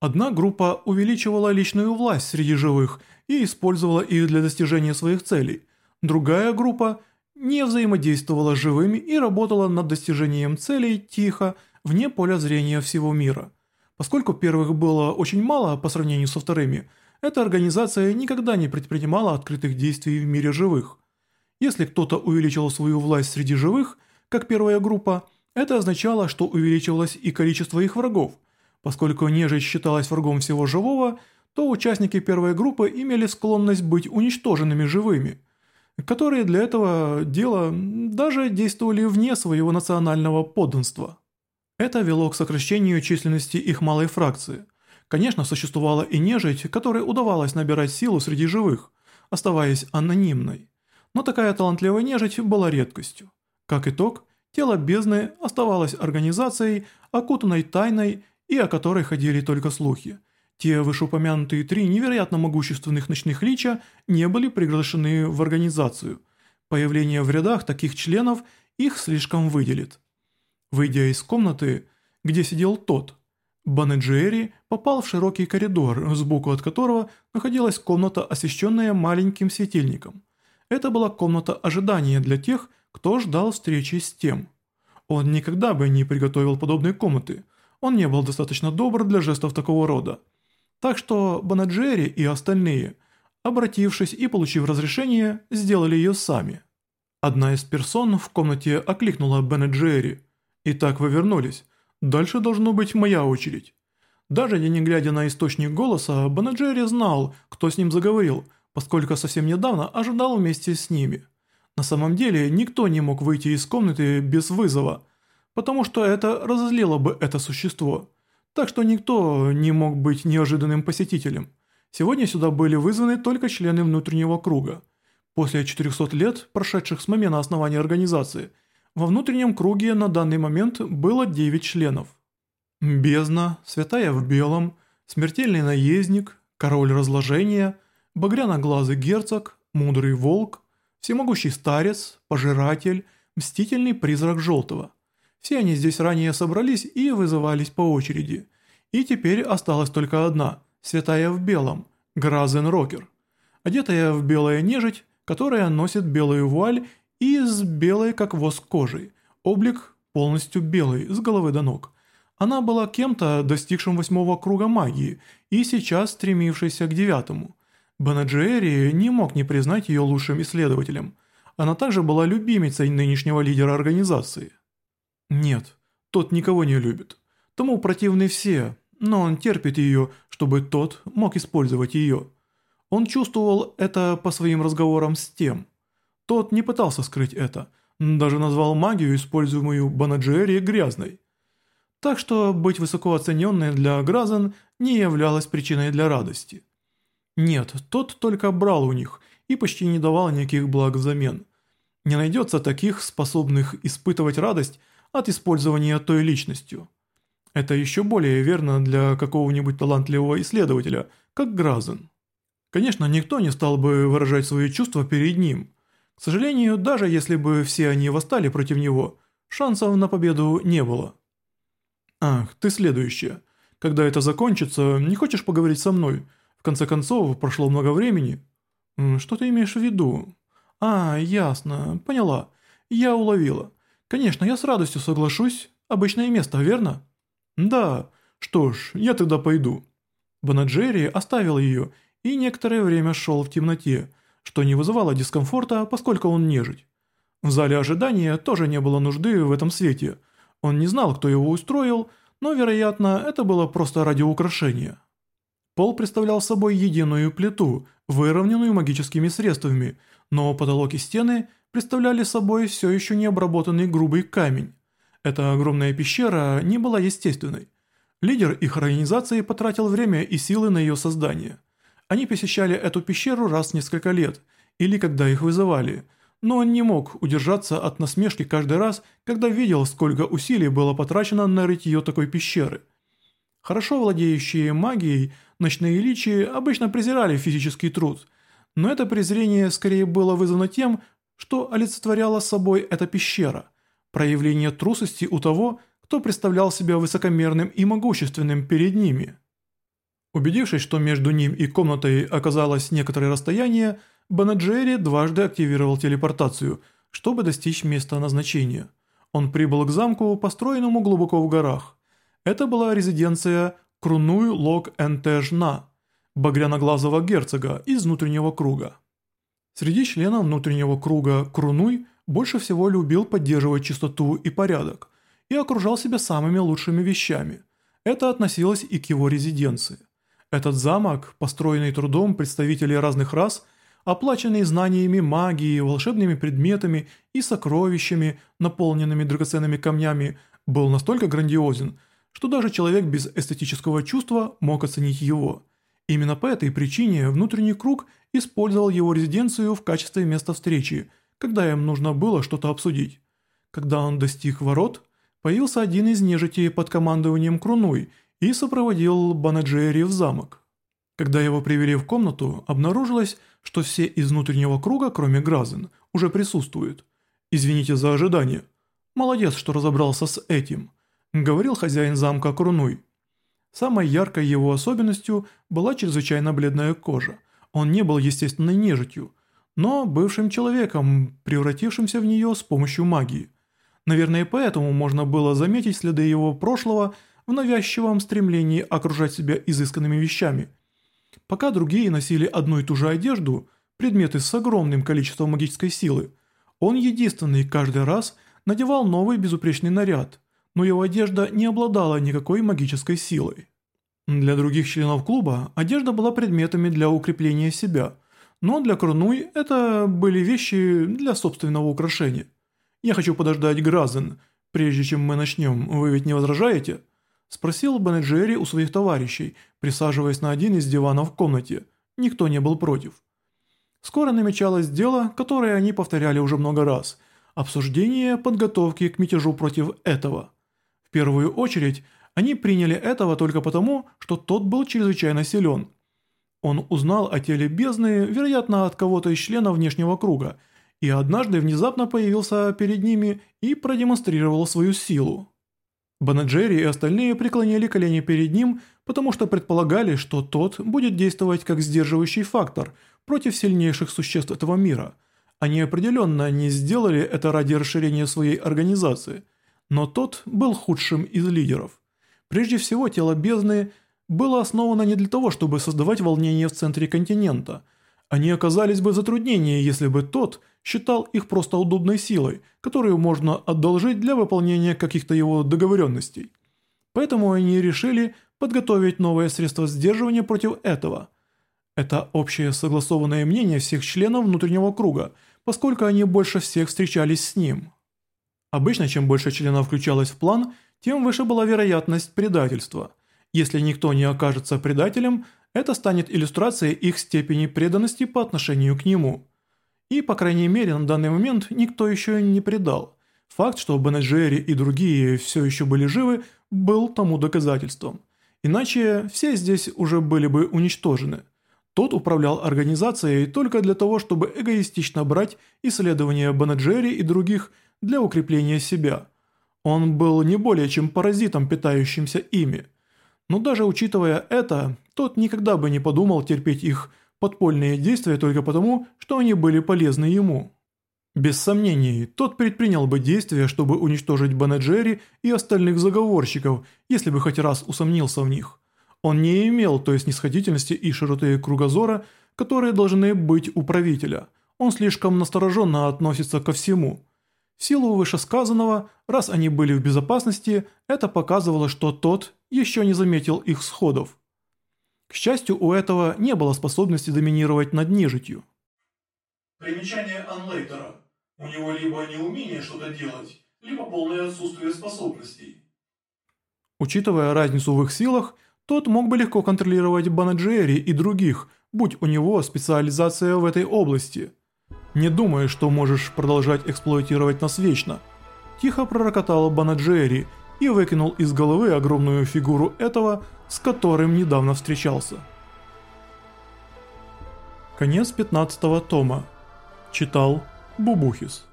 Одна группа увеличивала личную власть среди живых и использовала их для достижения своих целей. Другая группа не взаимодействовала с живыми и работала над достижением целей тихо, вне поля зрения всего мира. Поскольку первых было очень мало по сравнению со вторыми, эта организация никогда не предпринимала открытых действий в мире живых. Если кто-то увеличил свою власть среди живых, как первая группа, это означало, что увеличивалось и количество их врагов – Поскольку нежить считалась врагом всего живого, то участники первой группы имели склонность быть уничтоженными живыми, которые для этого дела даже действовали вне своего национального подданства. Это вело к сокращению численности их малой фракции. Конечно, существовала и нежить, которой удавалось набирать силу среди живых, оставаясь анонимной. Но такая талантливая нежить была редкостью. Как итог, тело бездны оставалось организацией, окутанной тайной и о которой ходили только слухи. Те вышеупомянутые три невероятно могущественных ночных лича не были приглашены в организацию. Появление в рядах таких членов их слишком выделит. Выйдя из комнаты, где сидел тот, Банеджиэри попал в широкий коридор, сбоку от которого находилась комната, освещенная маленьким светильником. Это была комната ожидания для тех, кто ждал встречи с тем. Он никогда бы не приготовил подобной комнаты – он не был достаточно добр для жестов такого рода. Так что Банаджери и остальные, обратившись и получив разрешение, сделали ее сами. Одна из персон в комнате окликнула Банаджери, «Итак, вы вернулись. Дальше должна быть моя очередь». Даже не глядя на источник голоса, Банаджери знал, кто с ним заговорил, поскольку совсем недавно ожидал вместе с ними. На самом деле, никто не мог выйти из комнаты без вызова – потому что это разозлило бы это существо. Так что никто не мог быть неожиданным посетителем. Сегодня сюда были вызваны только члены внутреннего круга. После 400 лет, прошедших с момента основания организации, во внутреннем круге на данный момент было 9 членов. Бездна, Святая в Белом, Смертельный Наездник, Король Разложения, Багряноглазый Герцог, Мудрый Волк, Всемогущий Старец, Пожиратель, Мстительный Призрак Желтого – все они здесь ранее собрались и вызывались по очереди. И теперь осталась только одна, святая в белом, Гразен Рокер. Одетая в белое нежить, которая носит белую вуаль и с белой как воск кожей. Облик полностью белый, с головы до ног. Она была кем-то, достигшим восьмого круга магии, и сейчас стремившейся к девятому. Банаджиэри не мог не признать ее лучшим исследователем. Она также была любимицей нынешнего лидера организации. Нет, тот никого не любит. Тому противны все, но он терпит ее, чтобы тот мог использовать ее. Он чувствовал это по своим разговорам с тем. Тот не пытался скрыть это, даже назвал магию, используемую Банаджери, грязной. Так что быть высоко оцененной для Гразен не являлось причиной для радости. Нет, тот только брал у них и почти не давал никаких благ взамен. Не найдется таких, способных испытывать радость, от использования той личностью. Это еще более верно для какого-нибудь талантливого исследователя, как Гразен. Конечно, никто не стал бы выражать свои чувства перед ним. К сожалению, даже если бы все они восстали против него, шансов на победу не было. «Ах, ты следующая. Когда это закончится, не хочешь поговорить со мной? В конце концов, прошло много времени». «Что ты имеешь в виду?» «А, ясно, поняла. Я уловила. Конечно, я с радостью соглашусь. Обычное место, верно? Да. Что ж, я тогда пойду. Бонаджери оставил ее и некоторое время шел в темноте, что не вызывало дискомфорта, поскольку он нежить. В зале ожидания тоже не было нужды в этом свете. Он не знал, кто его устроил, но, вероятно, это было просто ради украшения. Пол представлял собой единую плиту, выровненную магическими средствами, но потолок и стены – представляли собой все еще необработанный грубый камень. Эта огромная пещера не была естественной. Лидер их организации потратил время и силы на ее создание. Они посещали эту пещеру раз в несколько лет, или когда их вызывали, но он не мог удержаться от насмешки каждый раз, когда видел, сколько усилий было потрачено на рытье такой пещеры. Хорошо владеющие магией ночные личи обычно презирали физический труд, но это презрение скорее было вызвано тем, что олицетворяло собой эта пещера, проявление трусости у того, кто представлял себя высокомерным и могущественным перед ними. Убедившись, что между ним и комнатой оказалось некоторое расстояние, Банаджери дважды активировал телепортацию, чтобы достичь места назначения. Он прибыл к замку, построенному глубоко в горах. Это была резиденция Круную Лок Энтежна, багряноглазого герцога из внутреннего круга. Среди членов внутреннего круга Круной больше всего любил поддерживать чистоту и порядок и окружал себя самыми лучшими вещами. Это относилось и к его резиденции. Этот замок, построенный трудом представителей разных рас, оплаченный знаниями магии, волшебными предметами и сокровищами, наполненными драгоценными камнями, был настолько грандиозен, что даже человек без эстетического чувства мог оценить его – Именно по этой причине внутренний круг использовал его резиденцию в качестве места встречи, когда им нужно было что-то обсудить. Когда он достиг ворот, появился один из нежитей под командованием Круной и сопроводил Банаджери в замок. Когда его привели в комнату, обнаружилось, что все из внутреннего круга, кроме Гразен, уже присутствуют. «Извините за ожидание. Молодец, что разобрался с этим», — говорил хозяин замка Круной. Самой яркой его особенностью была чрезвычайно бледная кожа. Он не был естественной нежитью, но бывшим человеком, превратившимся в нее с помощью магии. Наверное, поэтому можно было заметить следы его прошлого в навязчивом стремлении окружать себя изысканными вещами. Пока другие носили одну и ту же одежду, предметы с огромным количеством магической силы, он единственный каждый раз надевал новый безупречный наряд – но его одежда не обладала никакой магической силой. Для других членов клуба одежда была предметами для укрепления себя, но для Крунуй это были вещи для собственного украшения. «Я хочу подождать Гразен, прежде чем мы начнем, вы ведь не возражаете?» Спросил Бенеджери у своих товарищей, присаживаясь на один из диванов в комнате. Никто не был против. Скоро намечалось дело, которое они повторяли уже много раз – обсуждение подготовки к мятежу против этого – в первую очередь, они приняли этого только потому, что тот был чрезвычайно силен. Он узнал о теле бездны, вероятно, от кого-то из членов внешнего круга, и однажды внезапно появился перед ними и продемонстрировал свою силу. Банаджери и остальные преклонили колени перед ним, потому что предполагали, что тот будет действовать как сдерживающий фактор против сильнейших существ этого мира. Они определенно не сделали это ради расширения своей организации – но тот был худшим из лидеров. Прежде всего, тело бездны было основано не для того, чтобы создавать волнение в центре континента. Они оказались бы в если бы тот считал их просто удобной силой, которую можно одолжить для выполнения каких-то его договоренностей. Поэтому они решили подготовить новое средство сдерживания против этого. Это общее согласованное мнение всех членов внутреннего круга, поскольку они больше всех встречались с ним. Обычно, чем больше членов включалось в план, тем выше была вероятность предательства. Если никто не окажется предателем, это станет иллюстрацией их степени преданности по отношению к нему. И, по крайней мере, на данный момент никто еще не предал. Факт, что Бенеджери и другие все еще были живы, был тому доказательством. Иначе все здесь уже были бы уничтожены. Тот управлял организацией только для того, чтобы эгоистично брать исследования Бенеджери и других – для укрепления себя. Он был не более чем паразитом, питающимся ими. Но даже учитывая это, тот никогда бы не подумал терпеть их подпольные действия только потому, что они были полезны ему. Без сомнений, тот предпринял бы действия, чтобы уничтожить Бенеджери и остальных заговорщиков, если бы хоть раз усомнился в них. Он не имел той снисходительности и широты кругозора, которые должны быть у правителя. Он слишком настороженно относится ко всему – в силу вышесказанного, раз они были в безопасности, это показывало, что тот еще не заметил их сходов. К счастью, у этого не было способности доминировать над нежитью. Примечание Анлейтера. У него либо неумение что-то делать, либо полное отсутствие способностей. Учитывая разницу в их силах, тот мог бы легко контролировать Банаджери и других, будь у него специализация в этой области – не думаю, что можешь продолжать эксплуатировать нас вечно. Тихо пророкотала Банаджери и выкинул из головы огромную фигуру этого, с которым недавно встречался. Конец 15 тома. Читал Бубухис.